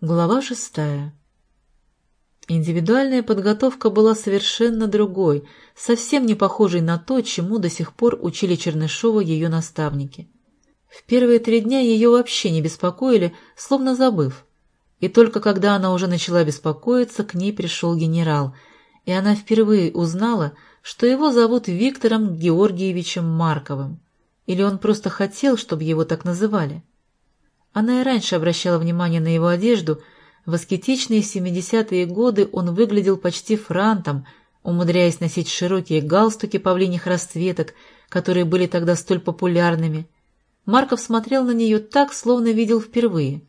Глава шестая. Индивидуальная подготовка была совершенно другой, совсем не похожей на то, чему до сих пор учили Чернышова ее наставники. В первые три дня ее вообще не беспокоили, словно забыв. И только когда она уже начала беспокоиться, к ней пришел генерал, и она впервые узнала, что его зовут Виктором Георгиевичем Марковым. Или он просто хотел, чтобы его так называли. Она и раньше обращала внимание на его одежду. В аскетичные 70-е годы он выглядел почти франтом, умудряясь носить широкие галстуки павлиних расцветок, которые были тогда столь популярными. Марков смотрел на нее так, словно видел впервые.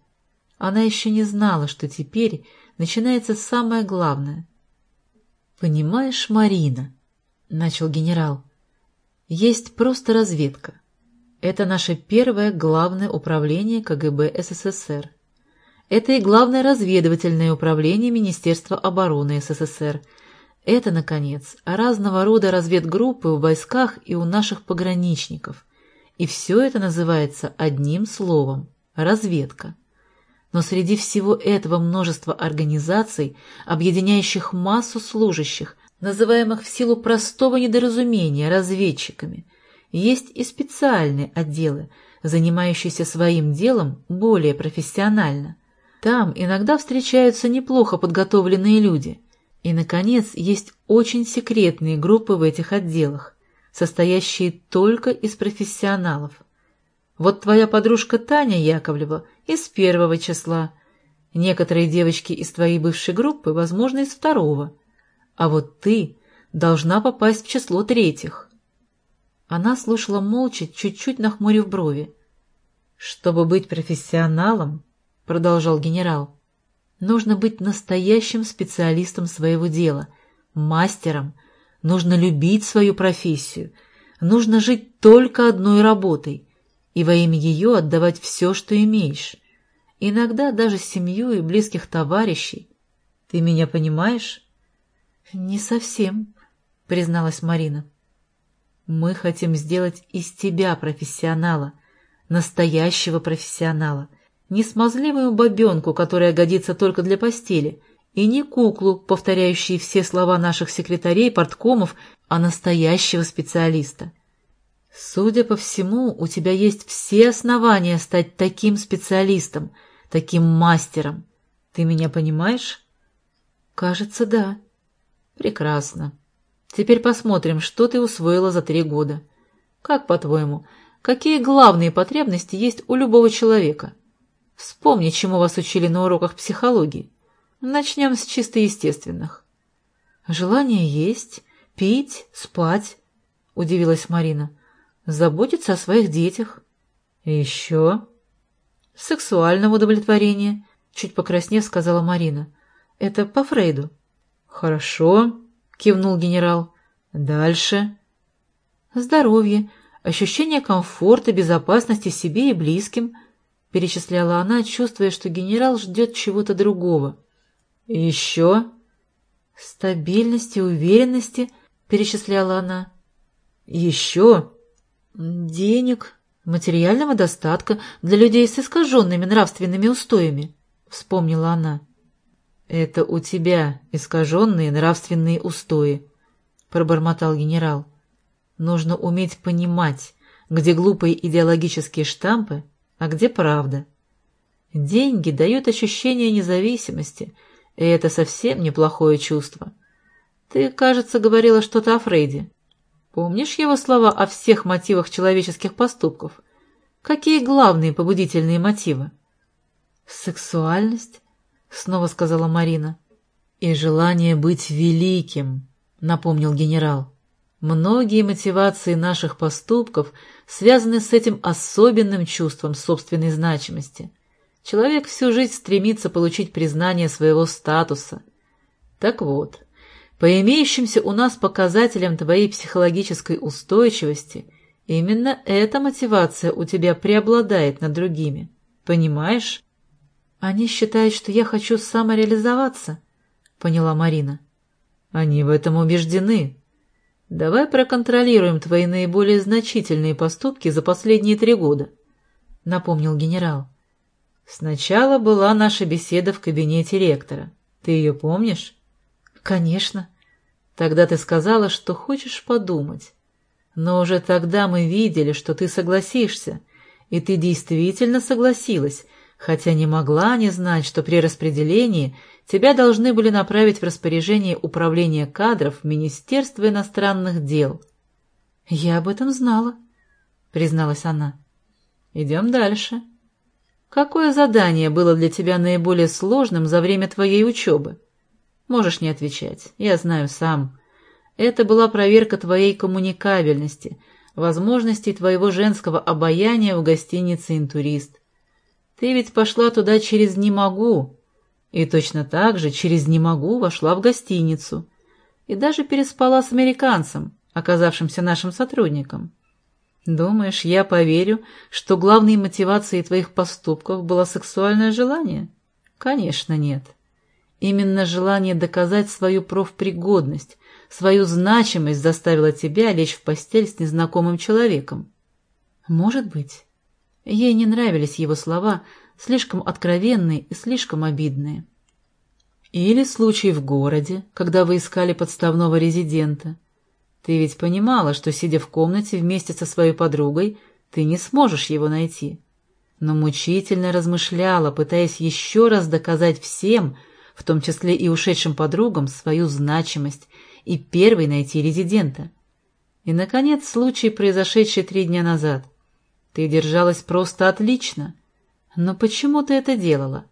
Она еще не знала, что теперь начинается самое главное. «Понимаешь, Марина», — начал генерал, — «есть просто разведка. Это наше первое главное управление КГБ СССР. Это и главное разведывательное управление Министерства обороны СССР. Это, наконец, разного рода разведгруппы в войсках и у наших пограничников. И все это называется одним словом – разведка. Но среди всего этого множество организаций, объединяющих массу служащих, называемых в силу простого недоразумения разведчиками – есть и специальные отделы, занимающиеся своим делом более профессионально. Там иногда встречаются неплохо подготовленные люди. И, наконец, есть очень секретные группы в этих отделах, состоящие только из профессионалов. Вот твоя подружка Таня Яковлева из первого числа. Некоторые девочки из твоей бывшей группы, возможно, из второго. А вот ты должна попасть в число третьих. Она слушала молча, чуть-чуть нахмурив брови. «Чтобы быть профессионалом, — продолжал генерал, — нужно быть настоящим специалистом своего дела, мастером, нужно любить свою профессию, нужно жить только одной работой и во имя ее отдавать все, что имеешь, иногда даже семью и близких товарищей. Ты меня понимаешь?» «Не совсем», — призналась Марина. Мы хотим сделать из тебя профессионала, настоящего профессионала, не смазливую бабенку, которая годится только для постели, и не куклу, повторяющую все слова наших секретарей, порткомов, а настоящего специалиста. Судя по всему, у тебя есть все основания стать таким специалистом, таким мастером. Ты меня понимаешь? Кажется, да. Прекрасно. Теперь посмотрим, что ты усвоила за три года. Как, по-твоему, какие главные потребности есть у любого человека? Вспомни, чему вас учили на уроках психологии. Начнем с чисто естественных. Желание есть, пить, спать, — удивилась Марина. Заботиться о своих детях. Еще? Сексуального удовлетворения, — чуть покраснев сказала Марина. Это по Фрейду. Хорошо, кивнул генерал. Дальше. Здоровье, ощущение комфорта, безопасности себе и близким, перечисляла она, чувствуя, что генерал ждет чего-то другого. еще. Стабильности, уверенности, перечисляла она. Еще. Денег, материального достатка для людей с искаженными нравственными устоями, вспомнила она. «Это у тебя искаженные нравственные устои», — пробормотал генерал. «Нужно уметь понимать, где глупые идеологические штампы, а где правда. Деньги дают ощущение независимости, и это совсем неплохое чувство. Ты, кажется, говорила что-то о Фрейде. Помнишь его слова о всех мотивах человеческих поступков? Какие главные побудительные мотивы? Сексуальность, — снова сказала Марина. «И желание быть великим», — напомнил генерал. «Многие мотивации наших поступков связаны с этим особенным чувством собственной значимости. Человек всю жизнь стремится получить признание своего статуса. Так вот, по имеющимся у нас показателям твоей психологической устойчивости, именно эта мотивация у тебя преобладает над другими. Понимаешь?» «Они считают, что я хочу самореализоваться», — поняла Марина. «Они в этом убеждены. Давай проконтролируем твои наиболее значительные поступки за последние три года», — напомнил генерал. Сначала была наша беседа в кабинете ректора. Ты ее помнишь? Конечно. Тогда ты сказала, что хочешь подумать. Но уже тогда мы видели, что ты согласишься, и ты действительно согласилась, хотя не могла не знать, что при распределении тебя должны были направить в распоряжение управления кадров Министерства иностранных дел. «Я об этом знала», — призналась она. «Идем дальше. Какое задание было для тебя наиболее сложным за время твоей учебы? Можешь не отвечать, я знаю сам. Это была проверка твоей коммуникабельности, возможностей твоего женского обаяния в гостинице «Интурист». Ты ведь пошла туда через «не могу», и точно так же через «не могу» вошла в гостиницу и даже переспала с американцем, оказавшимся нашим сотрудником. Думаешь, я поверю, что главной мотивацией твоих поступков было сексуальное желание? Конечно, нет. Именно желание доказать свою профпригодность, свою значимость заставило тебя лечь в постель с незнакомым человеком. Может быть. Ей не нравились его слова, слишком откровенные и слишком обидные. Или случай в городе, когда вы искали подставного резидента. Ты ведь понимала, что, сидя в комнате вместе со своей подругой, ты не сможешь его найти. Но мучительно размышляла, пытаясь еще раз доказать всем, в том числе и ушедшим подругам, свою значимость и первой найти резидента. И, наконец, случай, произошедший три дня назад. Ты держалась просто отлично. Но почему ты это делала?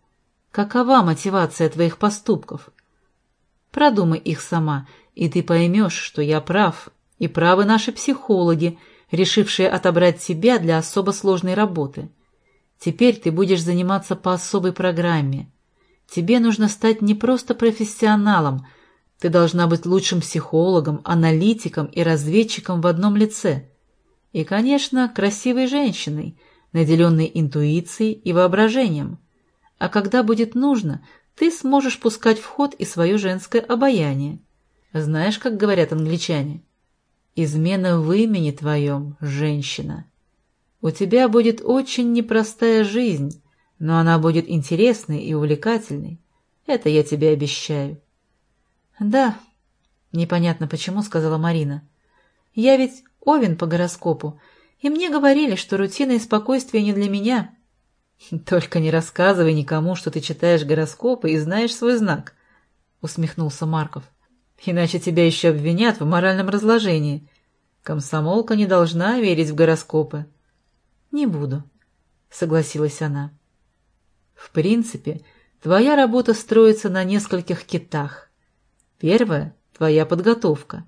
Какова мотивация твоих поступков? Продумай их сама, и ты поймешь, что я прав, и правы наши психологи, решившие отобрать тебя для особо сложной работы. Теперь ты будешь заниматься по особой программе. Тебе нужно стать не просто профессионалом, ты должна быть лучшим психологом, аналитиком и разведчиком в одном лице. И, конечно, красивой женщиной, наделенной интуицией и воображением. А когда будет нужно, ты сможешь пускать в ход и свое женское обаяние. Знаешь, как говорят англичане? Измена в имени твоем, женщина. У тебя будет очень непростая жизнь, но она будет интересной и увлекательной. Это я тебе обещаю. «Да», — непонятно почему, — сказала Марина. «Я ведь Овен по гороскопу, и мне говорили, что рутина и спокойствие не для меня». «Только не рассказывай никому, что ты читаешь гороскопы и знаешь свой знак», — усмехнулся Марков. «Иначе тебя еще обвинят в моральном разложении. Комсомолка не должна верить в гороскопы». «Не буду», — согласилась она. «В принципе, твоя работа строится на нескольких китах. Первое – твоя подготовка.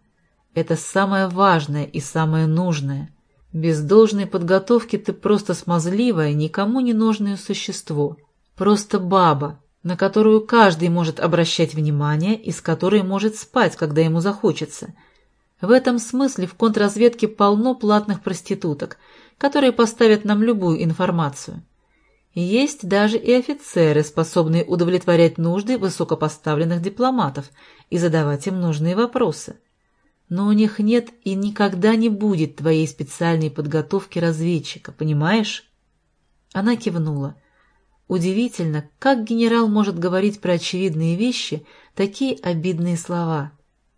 Это самое важное и самое нужное. Без должной подготовки ты просто смазливое, никому не нужное существо. Просто баба, на которую каждый может обращать внимание и с которой может спать, когда ему захочется. В этом смысле в контрразведке полно платных проституток, которые поставят нам любую информацию. Есть даже и офицеры, способные удовлетворять нужды высокопоставленных дипломатов и задавать им нужные вопросы. Но у них нет и никогда не будет твоей специальной подготовки разведчика, понимаешь? Она кивнула. Удивительно, как генерал может говорить про очевидные вещи такие обидные слова.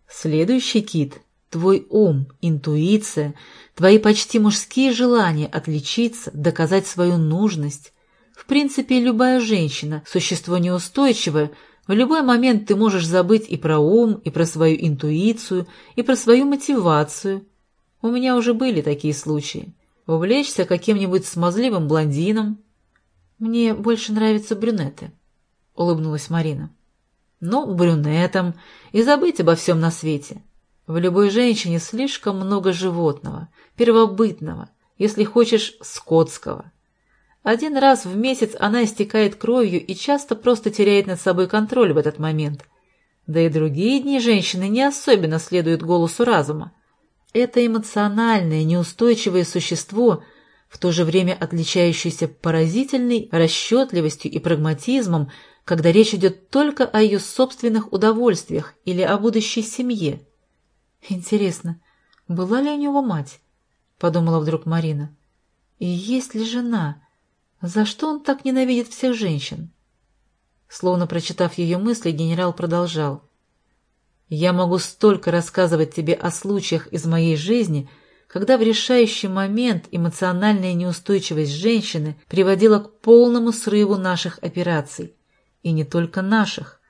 Следующий кит — твой ум, интуиция, твои почти мужские желания отличиться, доказать свою нужность, в принципе, любая женщина – существо неустойчивое, в любой момент ты можешь забыть и про ум, и про свою интуицию, и про свою мотивацию. У меня уже были такие случаи. Увлечься каким-нибудь смазливым блондином. Мне больше нравятся брюнеты, — улыбнулась Марина. Ну, брюнетом, и забыть обо всем на свете. В любой женщине слишком много животного, первобытного, если хочешь, скотского. Один раз в месяц она истекает кровью и часто просто теряет над собой контроль в этот момент. Да и другие дни женщины не особенно следуют голосу разума. Это эмоциональное, неустойчивое существо, в то же время отличающееся поразительной расчетливостью и прагматизмом, когда речь идет только о ее собственных удовольствиях или о будущей семье. «Интересно, была ли у него мать?» — подумала вдруг Марина. «И есть ли жена?» За что он так ненавидит всех женщин? Словно прочитав ее мысли, генерал продолжал. «Я могу столько рассказывать тебе о случаях из моей жизни, когда в решающий момент эмоциональная неустойчивость женщины приводила к полному срыву наших операций. И не только наших.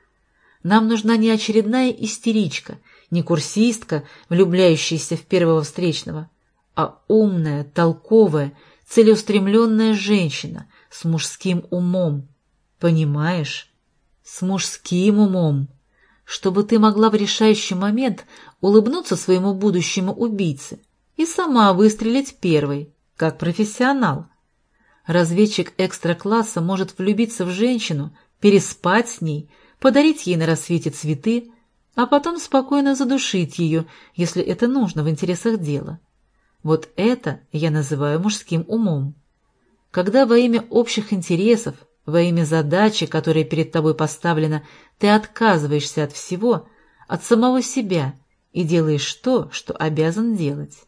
Нам нужна не очередная истеричка, не курсистка, влюбляющаяся в первого встречного, а умная, толковая, целеустремленная женщина с мужским умом. Понимаешь? С мужским умом. Чтобы ты могла в решающий момент улыбнуться своему будущему убийце и сама выстрелить первой, как профессионал. Разведчик экстра-класса может влюбиться в женщину, переспать с ней, подарить ей на рассвете цветы, а потом спокойно задушить ее, если это нужно в интересах дела. Вот это я называю мужским умом. Когда во имя общих интересов, во имя задачи, которая перед тобой поставлена, ты отказываешься от всего, от самого себя и делаешь то, что обязан делать.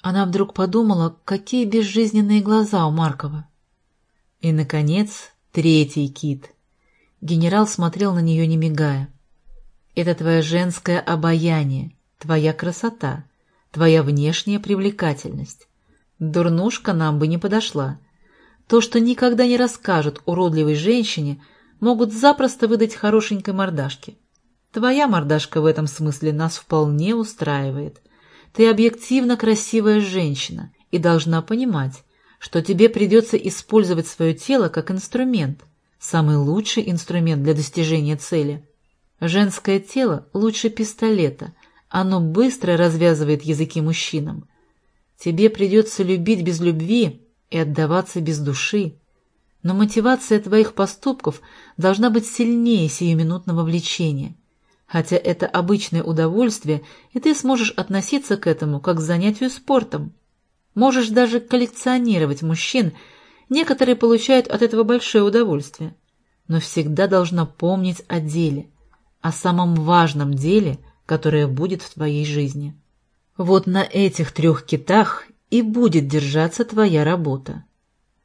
Она вдруг подумала, какие безжизненные глаза у Маркова. И, наконец, третий кит. Генерал смотрел на нее, не мигая. «Это твое женское обаяние, твоя красота, твоя внешняя привлекательность. Дурнушка нам бы не подошла. То, что никогда не расскажут уродливой женщине, могут запросто выдать хорошенькой мордашке. Твоя мордашка в этом смысле нас вполне устраивает. Ты объективно красивая женщина и должна понимать, что тебе придется использовать свое тело как инструмент, самый лучший инструмент для достижения цели. Женское тело лучше пистолета, оно быстро развязывает языки мужчинам. Тебе придется любить без любви и отдаваться без души. Но мотивация твоих поступков должна быть сильнее сиюминутного влечения. Хотя это обычное удовольствие, и ты сможешь относиться к этому как к занятию спортом. Можешь даже коллекционировать мужчин, некоторые получают от этого большое удовольствие. Но всегда должна помнить о деле, о самом важном деле – которая будет в твоей жизни. Вот на этих трех китах и будет держаться твоя работа.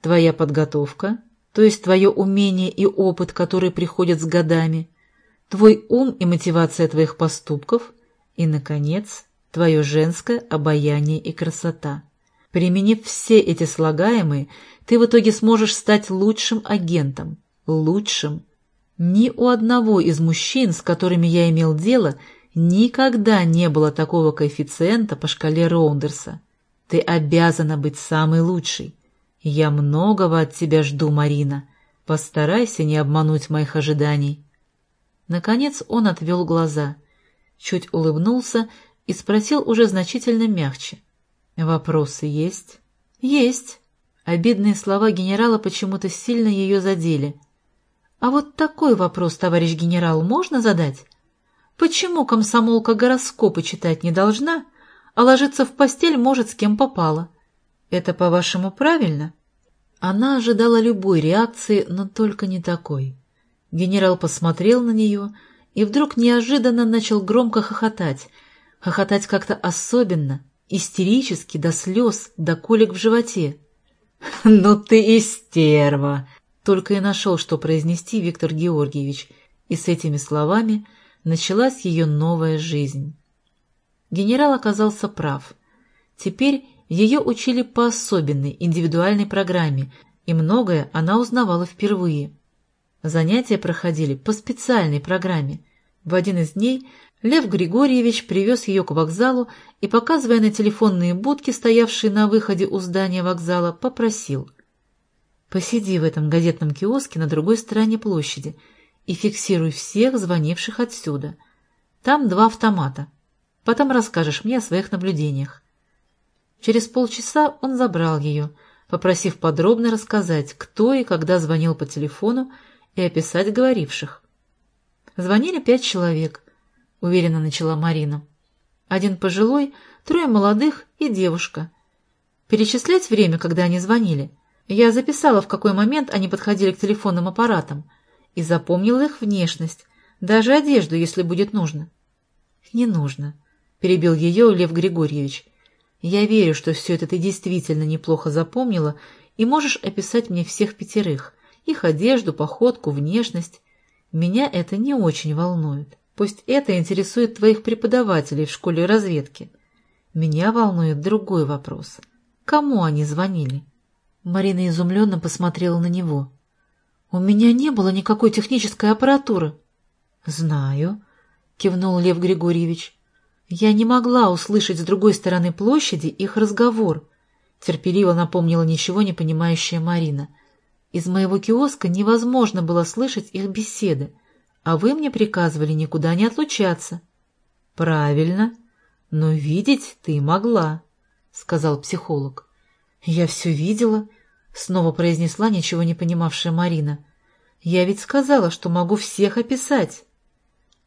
Твоя подготовка, то есть твое умение и опыт, которые приходят с годами, твой ум и мотивация твоих поступков и, наконец, твое женское обаяние и красота. Применив все эти слагаемые, ты в итоге сможешь стать лучшим агентом, лучшим. Ни у одного из мужчин, с которыми я имел дело, Никогда не было такого коэффициента по шкале Роундерса. Ты обязана быть самой лучшей. Я многого от тебя жду, Марина. Постарайся не обмануть моих ожиданий. Наконец он отвел глаза, чуть улыбнулся и спросил уже значительно мягче. «Вопросы есть?» «Есть». Обидные слова генерала почему-то сильно ее задели. «А вот такой вопрос, товарищ генерал, можно задать?» Почему комсомолка гороскопы читать не должна, а ложиться в постель может с кем попало? Это, по-вашему, правильно? Она ожидала любой реакции, но только не такой. Генерал посмотрел на нее и вдруг неожиданно начал громко хохотать. Хохотать как-то особенно, истерически, до слез, до колик в животе. «Ну ты и стерва!» Только и нашел, что произнести Виктор Георгиевич, и с этими словами – началась ее новая жизнь. Генерал оказался прав. Теперь ее учили по особенной, индивидуальной программе, и многое она узнавала впервые. Занятия проходили по специальной программе. В один из дней Лев Григорьевич привез ее к вокзалу и, показывая на телефонные будки, стоявшие на выходе у здания вокзала, попросил. «Посиди в этом газетном киоске на другой стороне площади и фиксируй всех звонивших отсюда. Там два автомата. Потом расскажешь мне о своих наблюдениях. Через полчаса он забрал ее, попросив подробно рассказать, кто и когда звонил по телефону и описать говоривших. Звонили пять человек, уверенно начала Марина. Один пожилой, трое молодых и девушка. Перечислять время, когда они звонили. Я записала, в какой момент они подходили к телефонным аппаратам — и запомнил их внешность, даже одежду, если будет нужно. — Не нужно, — перебил ее Лев Григорьевич. — Я верю, что все это ты действительно неплохо запомнила и можешь описать мне всех пятерых, их одежду, походку, внешность. Меня это не очень волнует. Пусть это интересует твоих преподавателей в школе разведки. Меня волнует другой вопрос. Кому они звонили? Марина изумленно посмотрела на него. «У меня не было никакой технической аппаратуры». «Знаю», — кивнул Лев Григорьевич. «Я не могла услышать с другой стороны площади их разговор», — терпеливо напомнила ничего не понимающая Марина. «Из моего киоска невозможно было слышать их беседы, а вы мне приказывали никуда не отлучаться». «Правильно, но видеть ты могла», — сказал психолог. «Я все видела», — снова произнесла ничего не понимавшая Марина. «Я ведь сказала, что могу всех описать».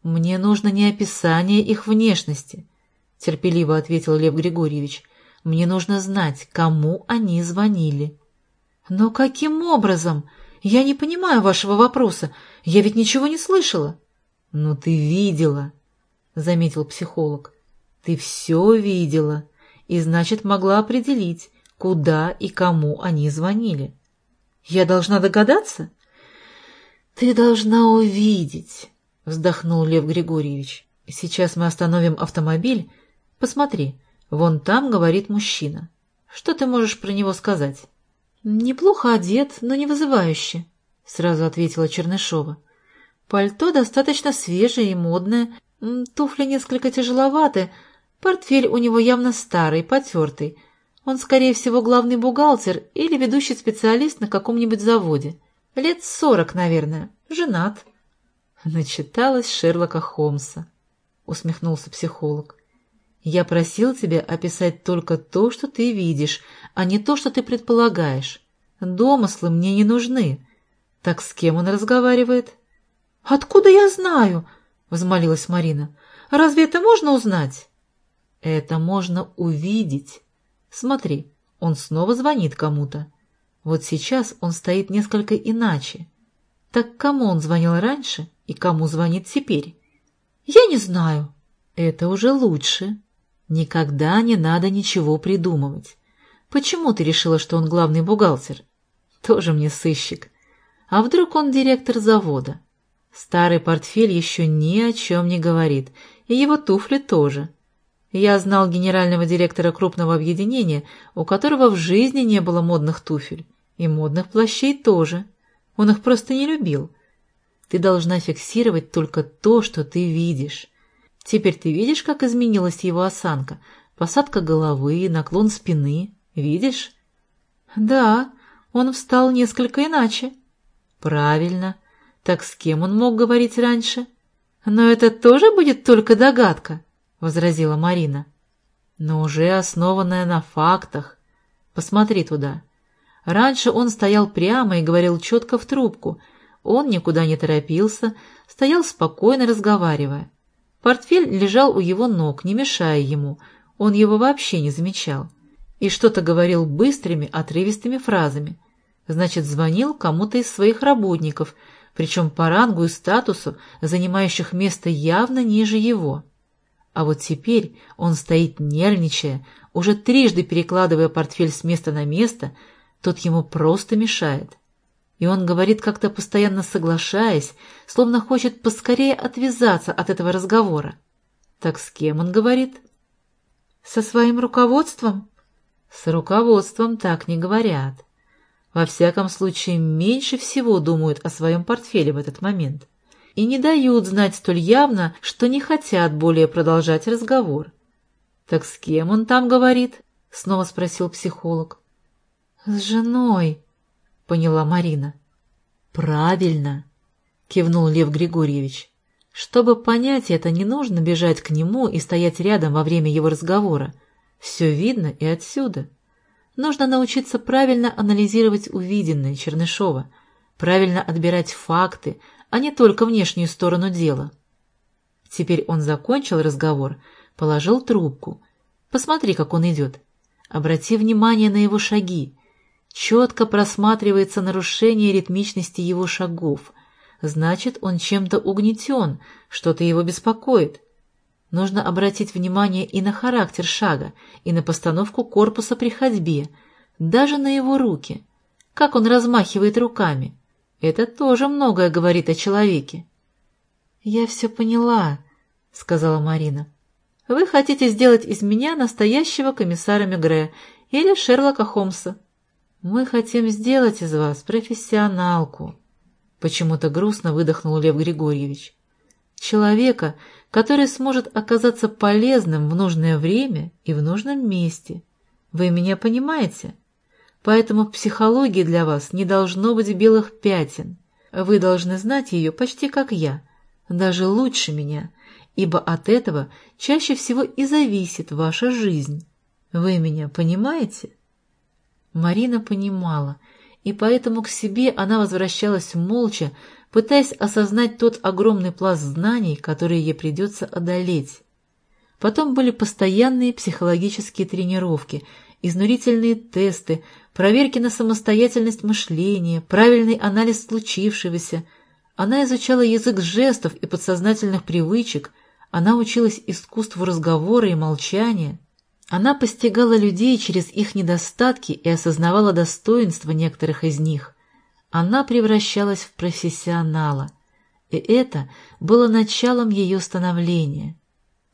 «Мне нужно не описание их внешности», — терпеливо ответил Лев Григорьевич. «Мне нужно знать, кому они звонили». «Но каким образом? Я не понимаю вашего вопроса. Я ведь ничего не слышала». «Ну ты видела», — заметил психолог. «Ты все видела, и, значит, могла определить, куда и кому они звонили. Я должна догадаться? Ты должна увидеть, вздохнул Лев Григорьевич. Сейчас мы остановим автомобиль. Посмотри, вон там говорит мужчина. Что ты можешь про него сказать? Неплохо одет, но не вызывающе, сразу ответила Чернышова. Пальто достаточно свежее и модное, туфли несколько тяжеловаты, портфель у него явно старый, потертый, он, скорее всего, главный бухгалтер или ведущий специалист на каком-нибудь заводе. Лет сорок, наверное. Женат. Начиталась Шерлока Холмса. Усмехнулся психолог. Я просил тебя описать только то, что ты видишь, а не то, что ты предполагаешь. Домыслы мне не нужны. Так с кем он разговаривает? — Откуда я знаю? — взмолилась Марина. — Разве это можно узнать? — Это можно увидеть. Смотри, он снова звонит кому-то. Вот сейчас он стоит несколько иначе. Так кому он звонил раньше и кому звонит теперь? Я не знаю. Это уже лучше. Никогда не надо ничего придумывать. Почему ты решила, что он главный бухгалтер? Тоже мне сыщик. А вдруг он директор завода? Старый портфель еще ни о чем не говорит, и его туфли тоже. Я знал генерального директора крупного объединения, у которого в жизни не было модных туфель. И модных плащей тоже. Он их просто не любил. Ты должна фиксировать только то, что ты видишь. Теперь ты видишь, как изменилась его осанка? Посадка головы, наклон спины. Видишь? Да, он встал несколько иначе. Правильно. Так с кем он мог говорить раньше? Но это тоже будет только догадка. — возразила Марина. «Но уже основанная на фактах. Посмотри туда. Раньше он стоял прямо и говорил четко в трубку. Он никуда не торопился, стоял спокойно, разговаривая. Портфель лежал у его ног, не мешая ему, он его вообще не замечал. И что-то говорил быстрыми, отрывистыми фразами. Значит, звонил кому-то из своих работников, причем по рангу и статусу, занимающих место явно ниже его. А вот теперь он стоит нервничая, уже трижды перекладывая портфель с места на место, тот ему просто мешает. И он говорит как-то постоянно соглашаясь, словно хочет поскорее отвязаться от этого разговора. Так с кем он говорит? Со своим руководством? С руководством так не говорят. Во всяком случае, меньше всего думают о своем портфеле в этот момент и не дают знать столь явно, что не хотят более продолжать разговор. «Так с кем он там говорит?» — снова спросил психолог. «С женой», — поняла Марина. «Правильно», — кивнул Лев Григорьевич. «Чтобы понять это, не нужно бежать к нему и стоять рядом во время его разговора. Все видно и отсюда. Нужно научиться правильно анализировать увиденное Чернышова, правильно отбирать факты, а не только внешнюю сторону дела. Теперь он закончил разговор, положил трубку. Посмотри, как он идет. Обрати внимание на его шаги. Четко просматривается нарушение ритмичности его шагов. Значит, он чем-то угнетен, что-то его беспокоит. Нужно обратить внимание и на характер шага, и на постановку корпуса при ходьбе, даже на его руки. как он размахивает руками. Это тоже многое говорит о человеке. «Я все поняла», — сказала Марина. «Вы хотите сделать из меня настоящего комиссара Мегре или Шерлока Холмса?» «Мы хотим сделать из вас профессионалку», — почему-то грустно выдохнул Лев Григорьевич. «Человека, который сможет оказаться полезным в нужное время и в нужном месте. Вы меня понимаете? Поэтому в психологии для вас не должно быть белых пятен. Вы должны знать ее почти как я, даже лучше меня, ибо от этого чаще всего и зависит ваша жизнь. Вы меня понимаете?» Марина понимала, и поэтому к себе она возвращалась молча, пытаясь осознать тот огромный пласт знаний, который ей придется одолеть. Потом были постоянные психологические тренировки, изнурительные тесты, проверки на самостоятельность мышления, правильный анализ случившегося. Она изучала язык жестов и подсознательных привычек, она училась искусству разговора и молчания. Она постигала людей через их недостатки и осознавала достоинства некоторых из них. Она превращалась в профессионала. И это было началом ее становления.